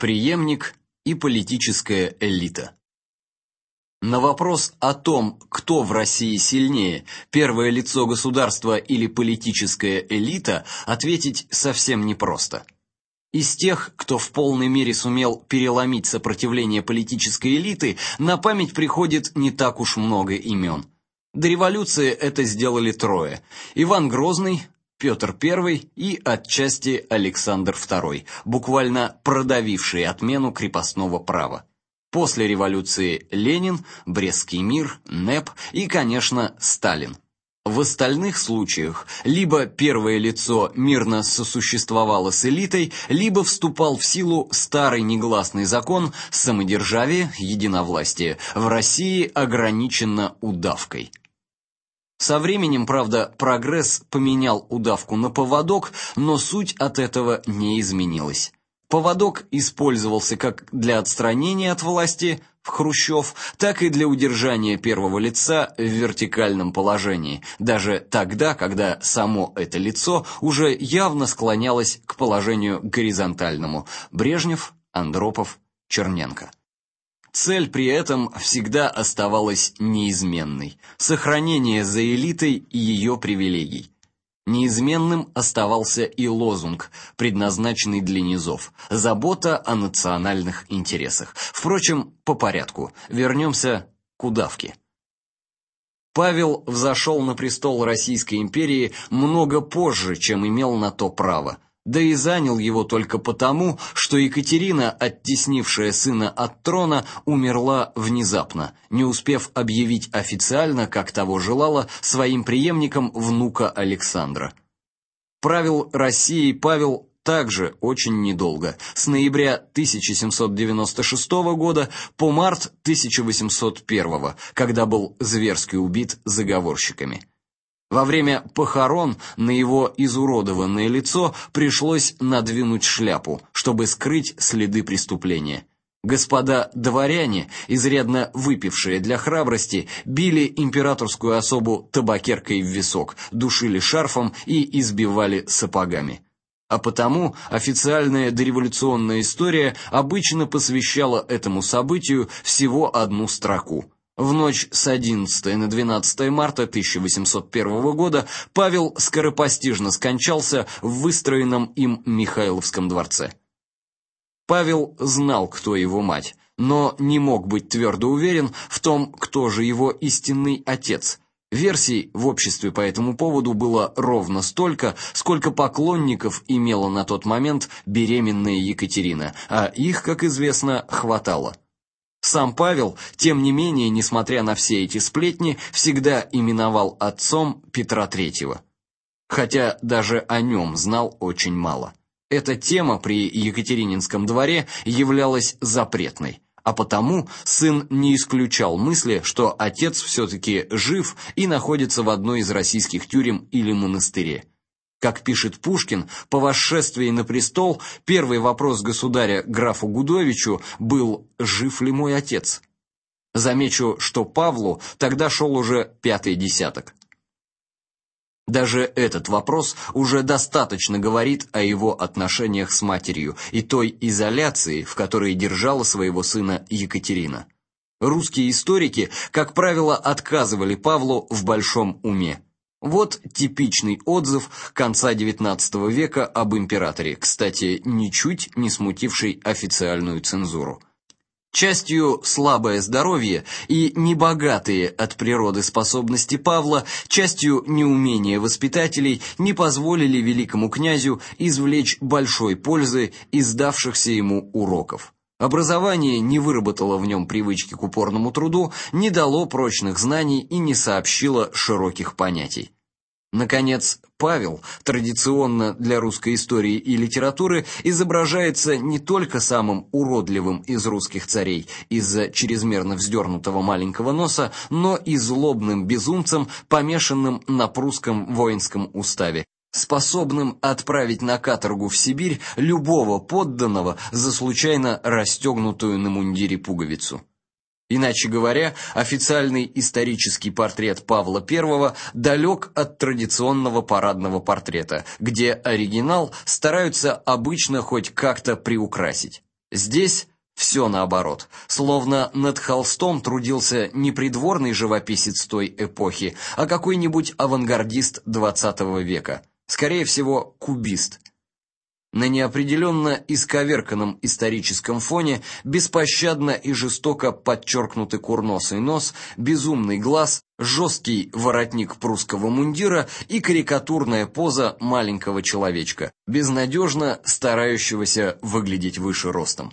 преемник и политическая элита. На вопрос о том, кто в России сильнее, первое лицо государства или политическая элита, ответить совсем непросто. Из тех, кто в полной мере сумел переломить сопротивление политической элиты, на память приходит не так уж много имен. До революции это сделали трое: Иван Грозный, Петр I и отчасти Александр II, буквально продавившие отмену крепостного права. После революции Ленин, Брестский мир, НЭП и, конечно, Сталин. В остальных случаях либо первое лицо мирно сосуществовало с элитой, либо вступал в силу старый негласный закон самодержавие, единовластие в России ограничено удавкой. Со временем, правда, прогресс поменял удавку на поводок, но суть от этого не изменилась. Поводок использовался как для отстранения от власти в Хрущев, так и для удержания первого лица в вертикальном положении, даже тогда, когда само это лицо уже явно склонялось к положению горизонтальному. Брежнев, Андропов, Черненко. Цель при этом всегда оставалась неизменной сохранение за элитой и ее привилегий. Неизменным оставался и лозунг, предназначенный для низов забота о национальных интересах. Впрочем, по порядку. Вернемся к удавке. Павел взошел на престол Российской империи много позже, чем имел на то право да и занял его только потому, что Екатерина, оттеснившая сына от трона, умерла внезапно, не успев объявить официально, как того желала, своим преемником внука Александра. Правил Россией Павел также очень недолго, с ноября 1796 года по март 1801, когда был зверски убит заговорщиками. Во время похорон на его изуродованное лицо пришлось надвинуть шляпу, чтобы скрыть следы преступления. Господа дворяне, изрядно выпившие для храбрости, били императорскую особу табакеркой в висок, душили шарфом и избивали сапогами. А потому официальная дореволюционная история обычно посвящала этому событию всего одну строку в ночь с 11 на 12 марта 1801 года Павел скоропостижно скончался в выстроенном им Михайловском дворце. Павел знал, кто его мать, но не мог быть твердо уверен в том, кто же его истинный отец. Версий в обществе по этому поводу было ровно столько, сколько поклонников имела на тот момент беременная Екатерина, а их, как известно, хватало. Сам Павел, тем не менее, несмотря на все эти сплетни, всегда именовал отцом Петра III. Хотя даже о нем знал очень мало. Эта тема при Екатерининском дворе являлась запретной, а потому сын не исключал мысли, что отец все таки жив и находится в одной из российских тюрем или монастыре. Как пишет Пушкин, по восшествии на престол первый вопрос государя графу Гудовичу был: жив ли мой отец? Замечу, что Павлу тогда шел уже пятый десяток. Даже этот вопрос уже достаточно говорит о его отношениях с матерью и той изоляции, в которой держала своего сына Екатерина. Русские историки, как правило, отказывали Павлу в большом уме. Вот типичный отзыв конца XIX века об императоре, кстати, ничуть не смутивший официальную цензуру. Частью слабое здоровье и небогатые от природы способности Павла, частью неумение воспитателей не позволили великому князю извлечь большой пользы из давшихся ему уроков. Образование не выработало в нем привычки к упорному труду, не дало прочных знаний и не сообщило широких понятий. Наконец, Павел, традиционно для русской истории и литературы, изображается не только самым уродливым из русских царей из-за чрезмерно вздернутого маленького носа, но и злобным безумцем, помешанным на прусском воинском уставе, способным отправить на каторгу в Сибирь любого подданного за случайно расстегнутую на мундире пуговицу. Иначе говоря, официальный исторический портрет Павла I далек от традиционного парадного портрета, где оригинал стараются обычно хоть как-то приукрасить. Здесь все наоборот. Словно над холстом трудился не придворный живописец той эпохи, а какой-нибудь авангардист XX века, скорее всего, кубист. На неопределенно исковерканном историческом фоне беспощадно и жестоко подчеркнутый курносый нос, безумный глаз, жесткий воротник прусского мундира и карикатурная поза маленького человечка, безнадежно старающегося выглядеть выше ростом.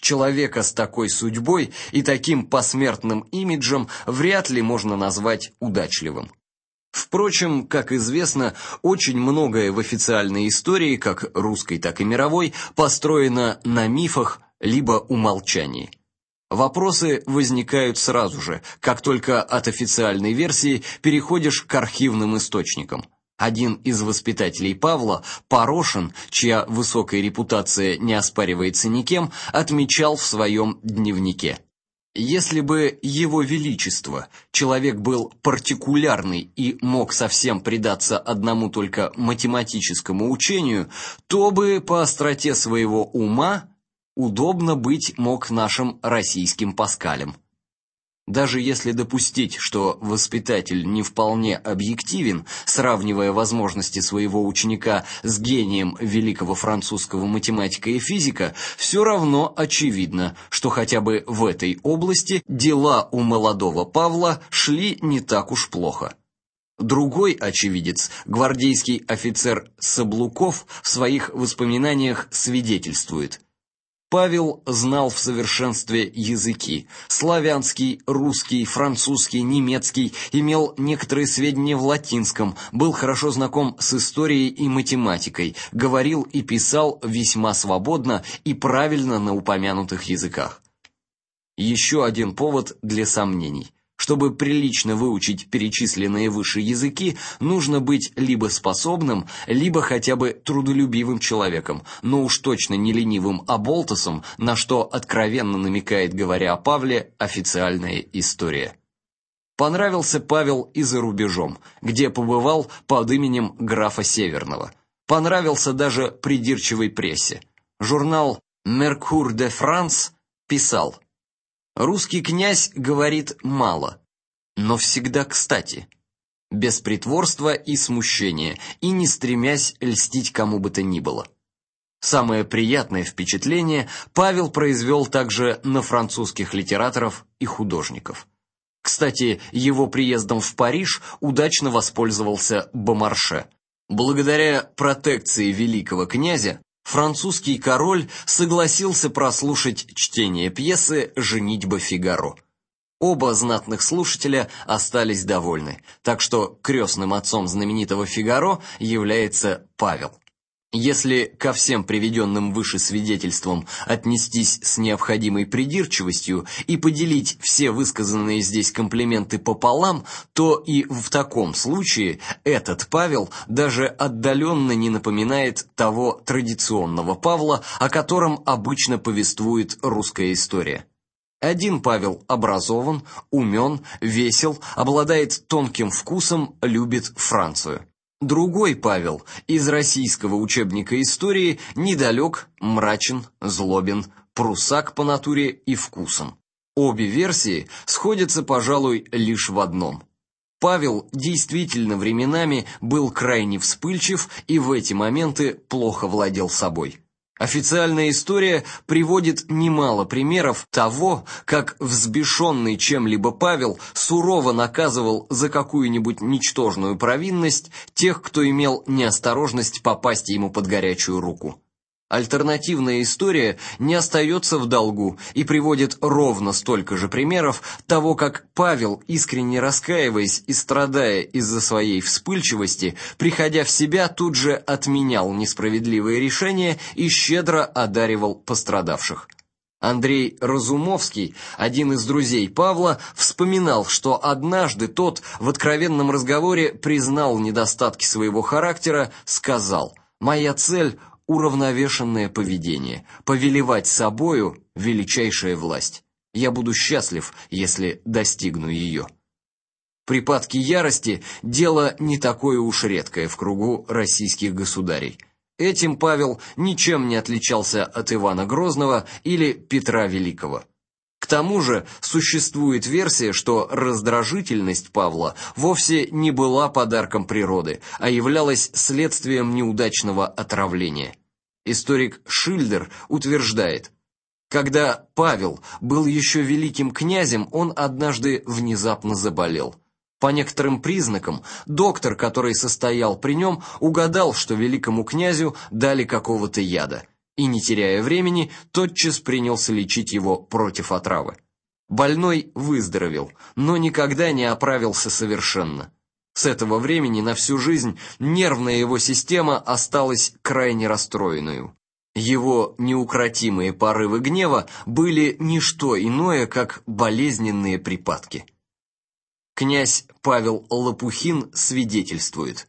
Человека с такой судьбой и таким посмертным имиджем вряд ли можно назвать удачливым. Впрочем, как известно, очень многое в официальной истории, как русской, так и мировой, построено на мифах либо умолчании. Вопросы возникают сразу же, как только от официальной версии переходишь к архивным источникам. Один из воспитателей Павла, Порошин, чья высокая репутация не оспаривается никем, отмечал в своем дневнике: если бы его величество, человек был партикулярный и мог совсем предаться одному только математическому учению, то бы по остроте своего ума удобно быть мог нашим российским Паскалем. Даже если допустить, что воспитатель не вполне объективен, сравнивая возможности своего ученика с гением великого французского математика и физика, все равно очевидно, что хотя бы в этой области дела у молодого Павла шли не так уж плохо. Другой очевидец, гвардейский офицер Саблуков, в своих воспоминаниях свидетельствует – Павел знал в совершенстве языки: славянский, русский, французский, немецкий, имел некоторые сведения в латинском, был хорошо знаком с историей и математикой, говорил и писал весьма свободно и правильно на упомянутых языках. Еще один повод для сомнений. Чтобы прилично выучить перечисленные выше языки, нужно быть либо способным, либо хотя бы трудолюбивым человеком, но уж точно не ленивым оболтусом, на что откровенно намекает, говоря о Павле, официальная история. Понравился Павел и за рубежом, где побывал под именем графа Северного. Понравился даже придирчивой прессе. Журнал Mercure de France писал: Русский князь говорит мало, но всегда кстати, без притворства и смущения, и не стремясь льстить кому бы то ни было. Самое приятное впечатление Павел произвел также на французских литераторов и художников. Кстати, его приездом в Париж удачно воспользовался Бомарше. Благодаря протекции великого князя французский король согласился прослушать чтение пьесы Женитьба Фигаро. Оба знатных слушателя остались довольны, так что крестным отцом знаменитого Фигаро является Павел. Если ко всем приведенным выше свидетельствам отнестись с необходимой придирчивостью и поделить все высказанные здесь комплименты пополам, то и в таком случае этот Павел даже отдаленно не напоминает того традиционного Павла, о котором обычно повествует русская история. Один Павел образован, умен, весел, обладает тонким вкусом, любит Францию. Другой Павел из российского учебника истории недалек, мрачен, злобен, прусак по натуре и вкусам. Обе версии сходятся, пожалуй, лишь в одном. Павел действительно временами был крайне вспыльчив и в эти моменты плохо владел собой. Официальная история приводит немало примеров того, как взбешенный чем-либо Павел сурово наказывал за какую-нибудь ничтожную провинность тех, кто имел неосторожность попасть ему под горячую руку. Альтернативная история не остается в долгу и приводит ровно столько же примеров того, как Павел, искренне раскаиваясь и страдая из-за своей вспыльчивости, приходя в себя, тут же отменял несправедливые решения и щедро одаривал пострадавших. Андрей Разумовский, один из друзей Павла, вспоминал, что однажды тот в откровенном разговоре признал недостатки своего характера, сказал: "Моя цель уравновешенное поведение, повелевать собою величайшая власть. Я буду счастлив, если достигну ее. Припадки ярости дело не такое уж редкое в кругу российских государей. Этим Павел ничем не отличался от Ивана Грозного или Петра Великого. К тому же существует версия, что раздражительность Павла вовсе не была подарком природы, а являлась следствием неудачного отравления. Историк Шильдер утверждает: когда Павел был еще великим князем, он однажды внезапно заболел. По некоторым признакам доктор, который состоял при нем, угадал, что великому князю дали какого-то яда и, не теряя времени, тотчас принялся лечить его против отравы. Больной выздоровел, но никогда не оправился совершенно. С этого времени на всю жизнь нервная его система осталась крайне расстроенной. Его неукротимые порывы гнева были не что иное, как болезненные припадки. Князь Павел Лопухин свидетельствует: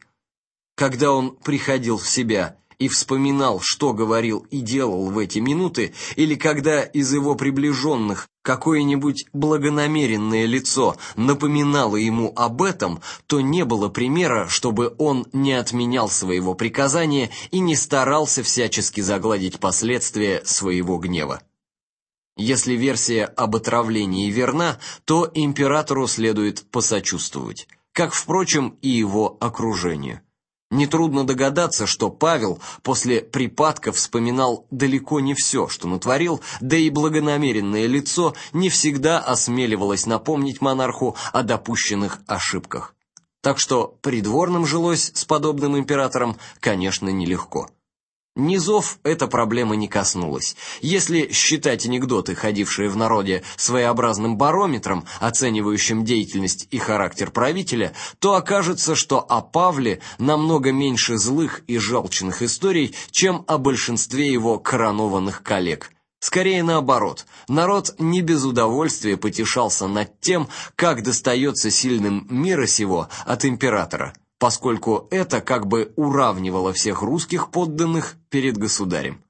когда он приходил в себя и вспоминал, что говорил и делал в эти минуты, или когда из его приближенных какое-нибудь благонамеренное лицо напоминало ему об этом, то не было примера, чтобы он не отменял своего приказания и не старался всячески загладить последствия своего гнева. Если версия об отравлении верна, то императору следует посочувствовать, как впрочем и его окружению. Нетрудно догадаться, что Павел после припадка вспоминал далеко не все, что натворил, да и благонамеренное лицо не всегда осмеливалось напомнить монарху о допущенных ошибках. Так что придворным жилось с подобным императором, конечно, нелегко. Низов эта проблема не коснулась. Если считать анекдоты, ходившие в народе своеобразным барометром, оценивающим деятельность и характер правителя, то окажется, что о Павле намного меньше злых и жалчных историй, чем о большинстве его коронованных коллег. Скорее наоборот. Народ не без удовольствия потешался над тем, как достается сильным мира сего от императора поскольку это как бы уравнивало всех русских подданных перед государем.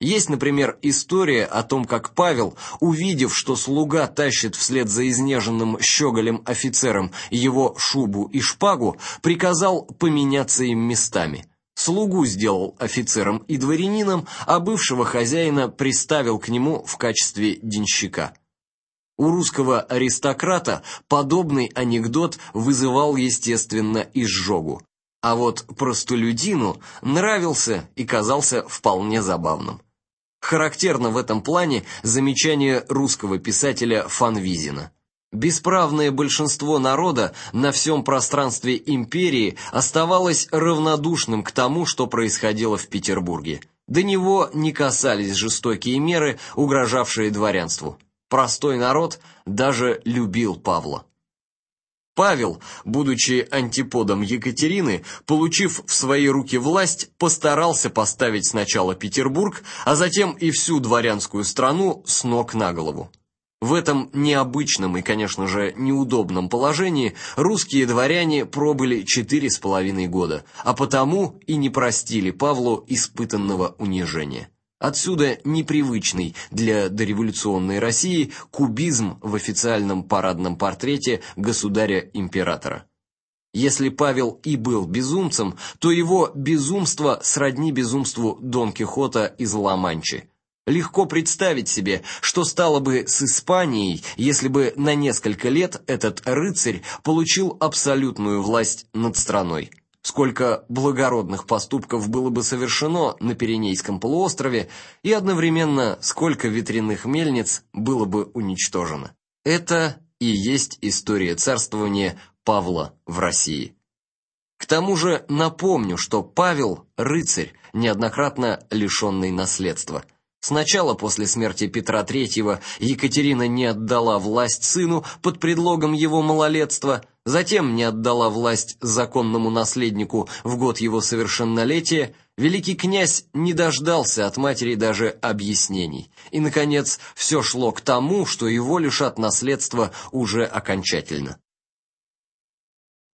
Есть, например, история о том, как Павел, увидев, что слуга тащит вслед за изнеженным щеголем офицером его шубу и шпагу, приказал поменяться им местами. Слугу сделал офицером и дворянином, а бывшего хозяина приставил к нему в качестве денщика. У русского аристократа подобный анекдот вызывал, естественно, изжогу, а вот простолюдину нравился и казался вполне забавным. Характерно в этом плане замечание русского писателя Фанвизина. Бесправное большинство народа на всем пространстве империи оставалось равнодушным к тому, что происходило в Петербурге. До него не касались жестокие меры, угрожавшие дворянству. Простой народ даже любил Павла. Павел, будучи антиподом Екатерины, получив в свои руки власть, постарался поставить сначала Петербург, а затем и всю дворянскую страну с ног на голову. В этом необычном и, конечно же, неудобном положении русские дворяне пробыли четыре с половиной года, а потому и не простили Павлу испытанного унижения. Отсюда непривычный для дореволюционной России кубизм в официальном парадном портрете государя-императора. Если Павел и был безумцем, то его безумство сродни безумству Дон Кихота из Ла-Манчи. Легко представить себе, что стало бы с Испанией, если бы на несколько лет этот рыцарь получил абсолютную власть над страной сколько благородных поступков было бы совершено на Пиренейском полуострове и одновременно сколько ветряных мельниц было бы уничтожено. Это и есть история царствования Павла в России. К тому же напомню, что Павел рыцарь, неоднократно лишенный наследства. Сначала после смерти Петра III Екатерина не отдала власть сыну под предлогом его малолетства, затем не отдала власть законному наследнику в год его совершеннолетия, великий князь не дождался от матери даже объяснений. И наконец все шло к тому, что его лишат наследства уже окончательно.